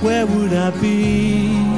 where would I be?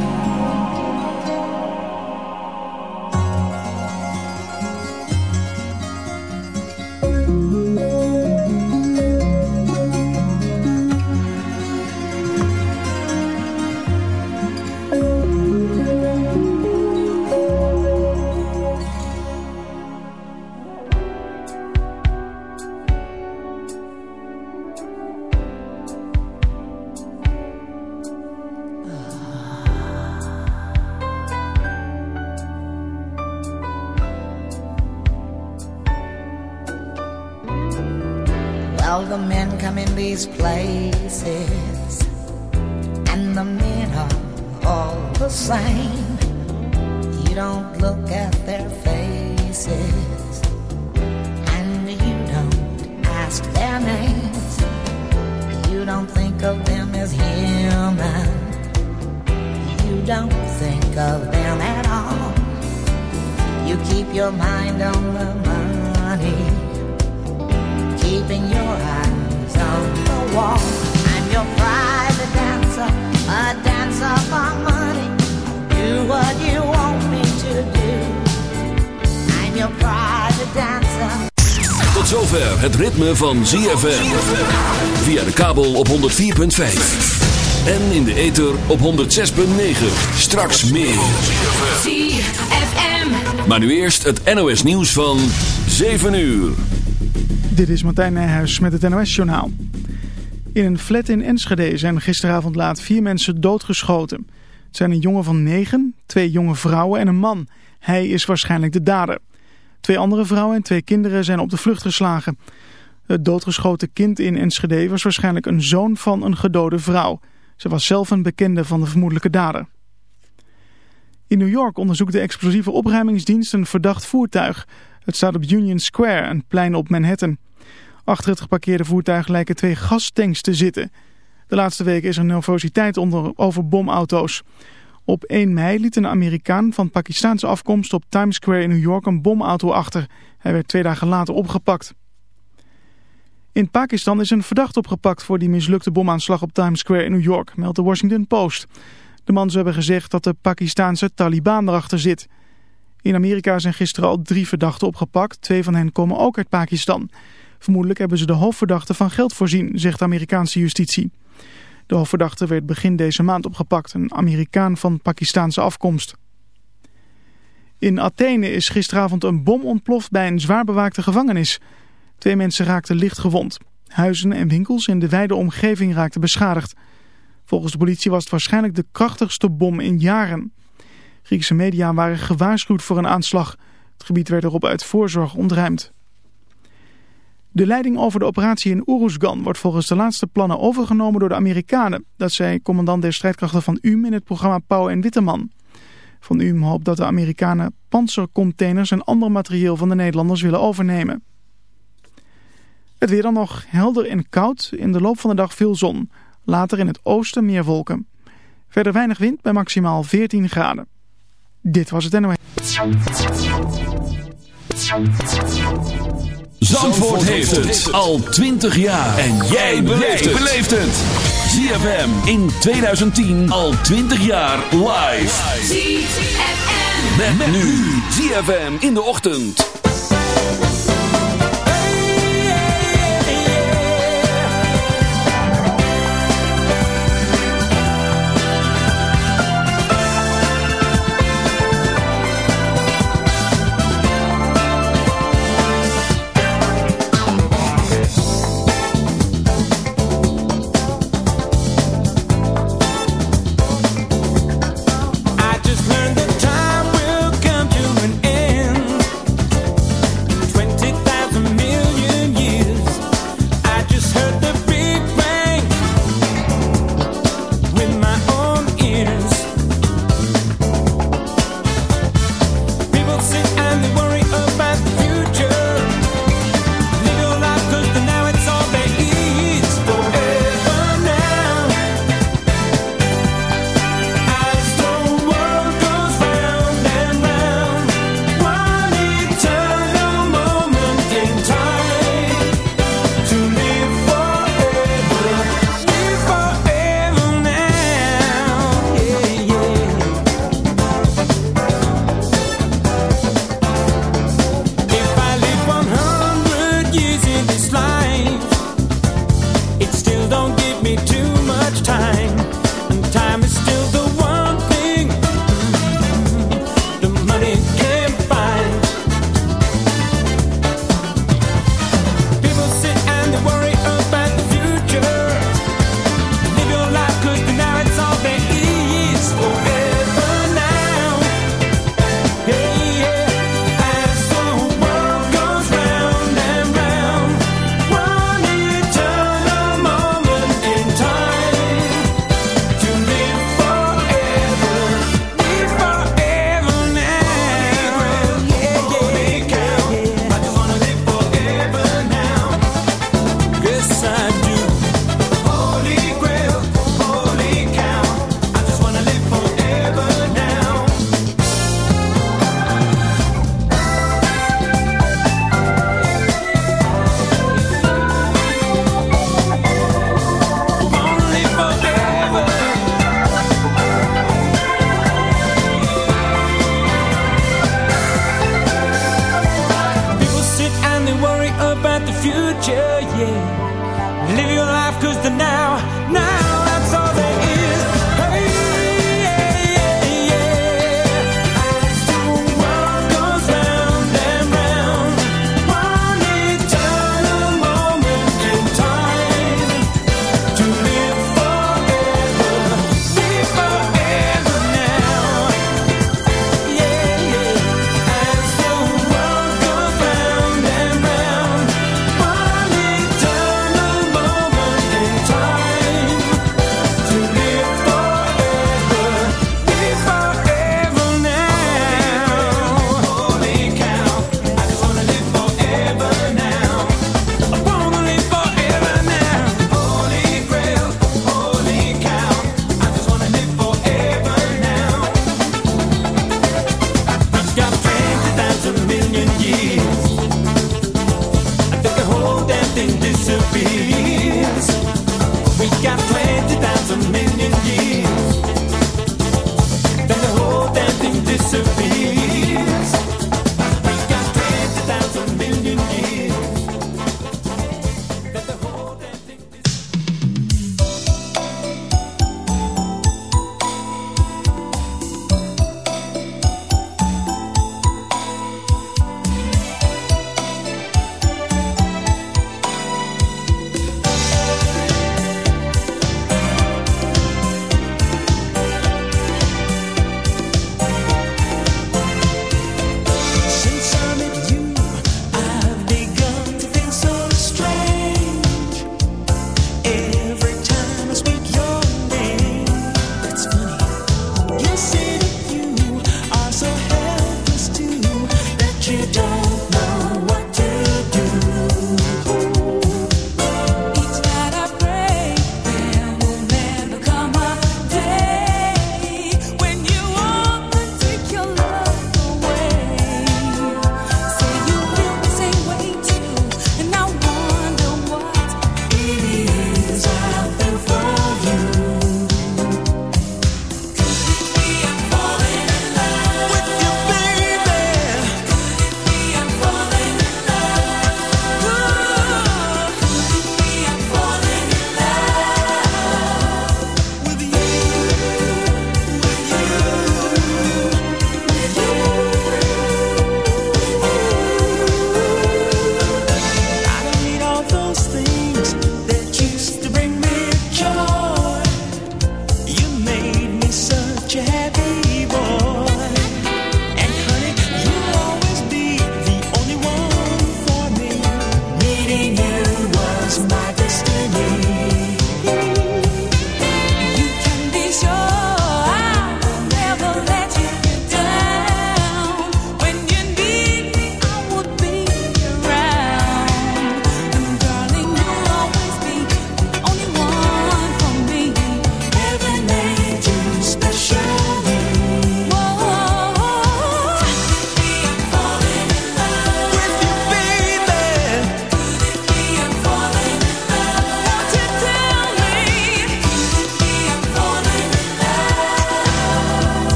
Van ZFM. Via de kabel op 104.5. En in de ether op 106.9. Straks meer. ZFM. Maar nu eerst het NOS nieuws van 7 uur. Dit is Martijn Nijhuis met het NOS journaal. In een flat in Enschede zijn gisteravond laat vier mensen doodgeschoten. Het zijn een jongen van 9, twee jonge vrouwen en een man. Hij is waarschijnlijk de dader. Twee andere vrouwen en twee kinderen zijn op de vlucht geslagen. Het doodgeschoten kind in Enschede was waarschijnlijk een zoon van een gedode vrouw. Ze was zelf een bekende van de vermoedelijke dader. In New York onderzoekt de explosieve opruimingsdienst een verdacht voertuig. Het staat op Union Square, een plein op Manhattan. Achter het geparkeerde voertuig lijken twee gastanks te zitten. De laatste weken is er nervositeit onder, over bomauto's. Op 1 mei liet een Amerikaan van Pakistaanse afkomst op Times Square in New York een bomauto achter. Hij werd twee dagen later opgepakt. In Pakistan is een verdacht opgepakt voor die mislukte bomaanslag op Times Square in New York, meldt de Washington Post. De man hebben gezegd dat de Pakistaanse Taliban erachter zit. In Amerika zijn gisteren al drie verdachten opgepakt. Twee van hen komen ook uit Pakistan. Vermoedelijk hebben ze de hoofdverdachte van geld voorzien, zegt Amerikaanse justitie. De hoofdverdachte werd begin deze maand opgepakt, een Amerikaan van Pakistaanse afkomst. In Athene is gisteravond een bom ontploft bij een zwaar bewaakte gevangenis. Twee mensen raakten licht gewond. Huizen en winkels in de wijde omgeving raakten beschadigd. Volgens de politie was het waarschijnlijk de krachtigste bom in jaren. Griekse media waren gewaarschuwd voor een aanslag. Het gebied werd erop uit voorzorg ontruimd. De leiding over de operatie in Uruzgan wordt volgens de laatste plannen overgenomen door de Amerikanen. Dat zei commandant der strijdkrachten van UM in het programma Pauw en Witteman. Van UM hoopt dat de Amerikanen panzercontainers en ander materieel van de Nederlanders willen overnemen. Het weer dan nog helder en koud. In de loop van de dag veel zon. Later in het oosten meer wolken. Verder weinig wind bij maximaal 14 graden. Dit was het NOS. Zandvoort heeft het al 20 jaar. En jij beleeft het. ZFM in 2010 al 20 jaar live. ZFM. Met, nu. ZFM in de ochtend. Twenty thousand million.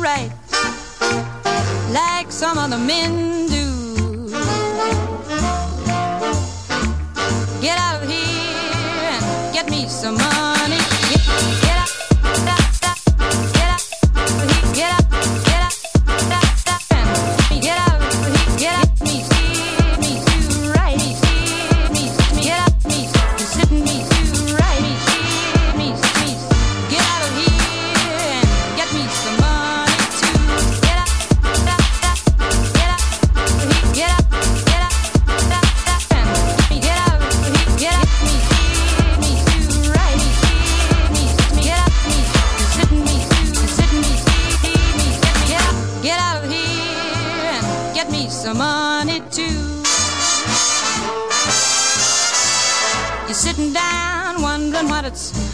Right. Like some other men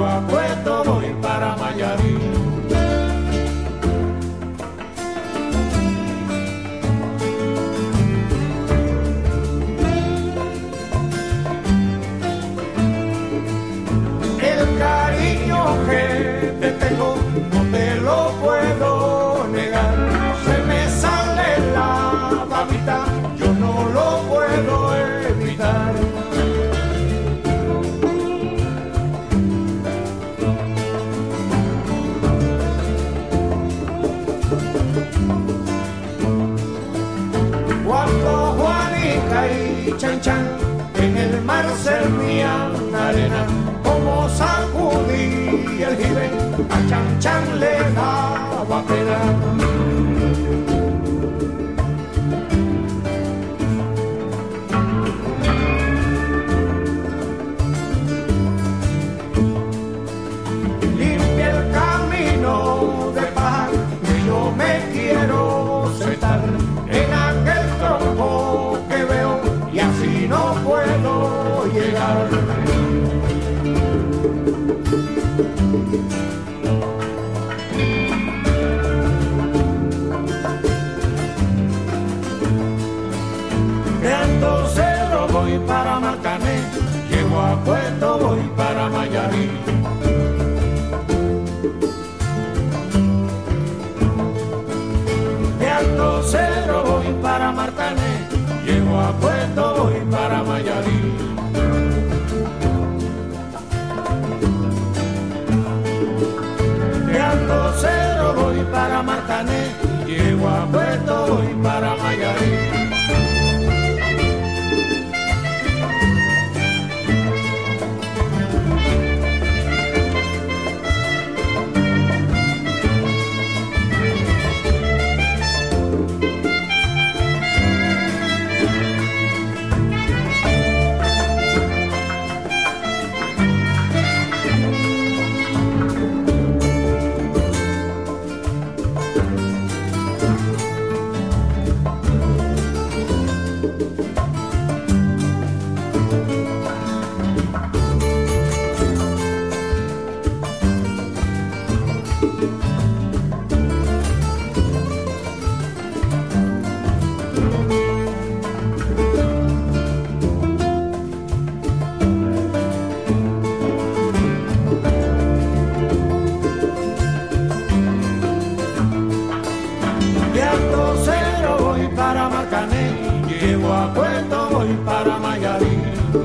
Puerto voy para Miami. ser mía arena, como sacudí el jibe, a chan chan le da. para Matané, llego a Puerto y para Mayarí. De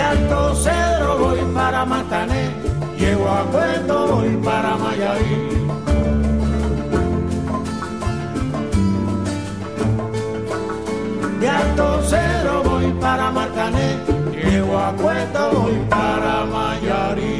Alto Cedro voy para Matané, llego a Puerto voy para Mayarí. De Alto Cedro voy para Marcané, llego a Puerto voy para Mayarí.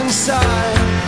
inside.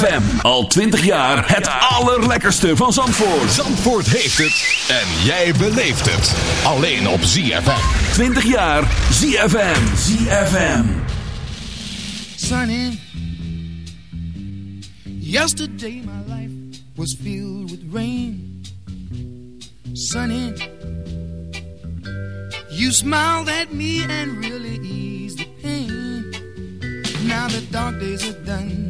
ZFM. Al 20 jaar het allerlekkerste van Zandvoort. Zandvoort heeft het. En jij beleeft het. Alleen op ZFM. 20 jaar ZFM. ZFM. Sunny. Yesterday my life was filled with rain. Sunny. You smiled at me and really eased the pain. Now the dark days are done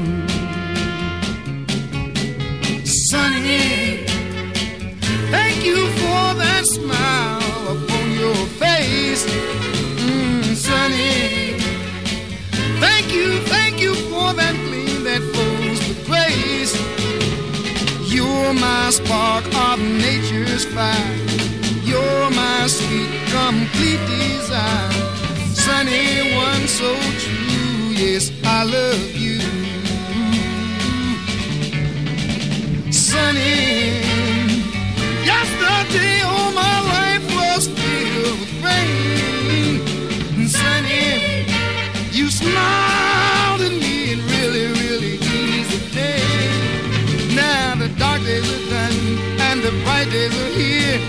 Spark of nature's fire. You're my sweet, complete desire. Sunny, one so true. Yes, I love you. Sunny, yesterday all my life was filled with rain. Sunny, you smiled the bright days are here.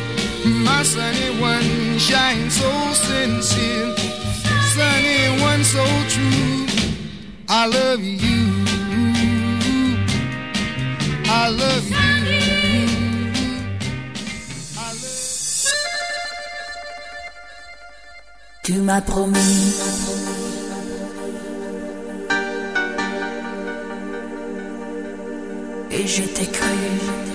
My sunny one shines so sincere. Sunny one so true. I love you. I love you. Tu m'as promis. Et je t'ai cru.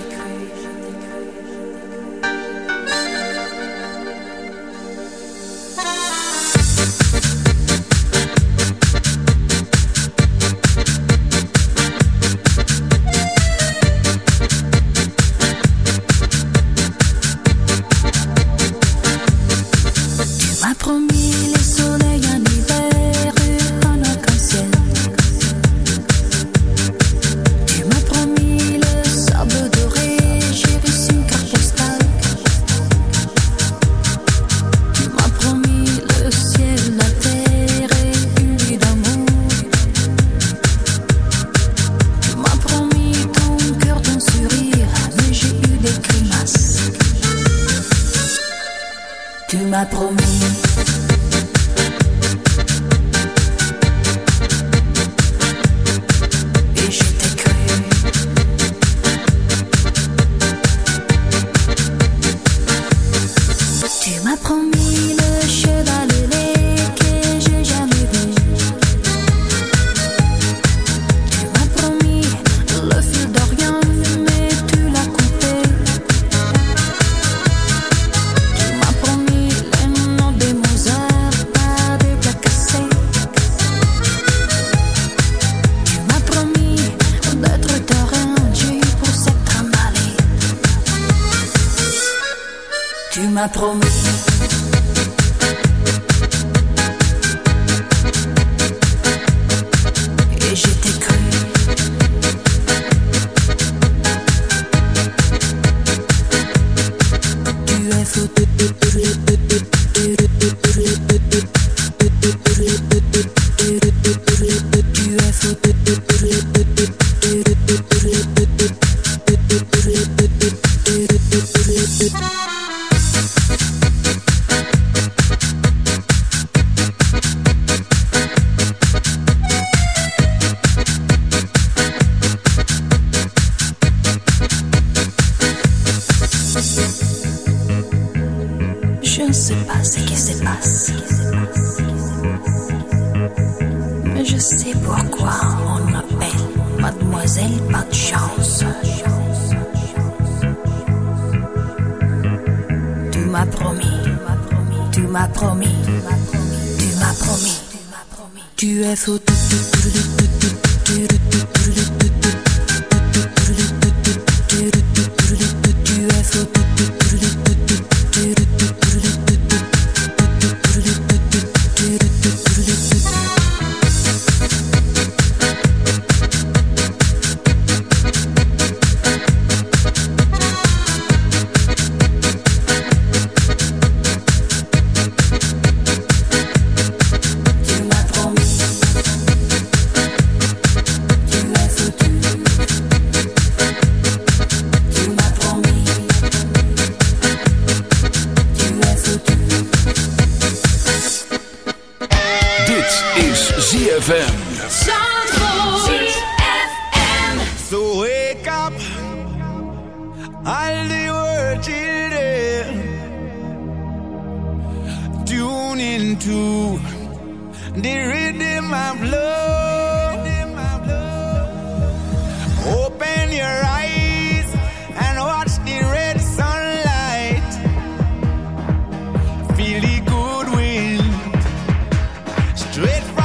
Straight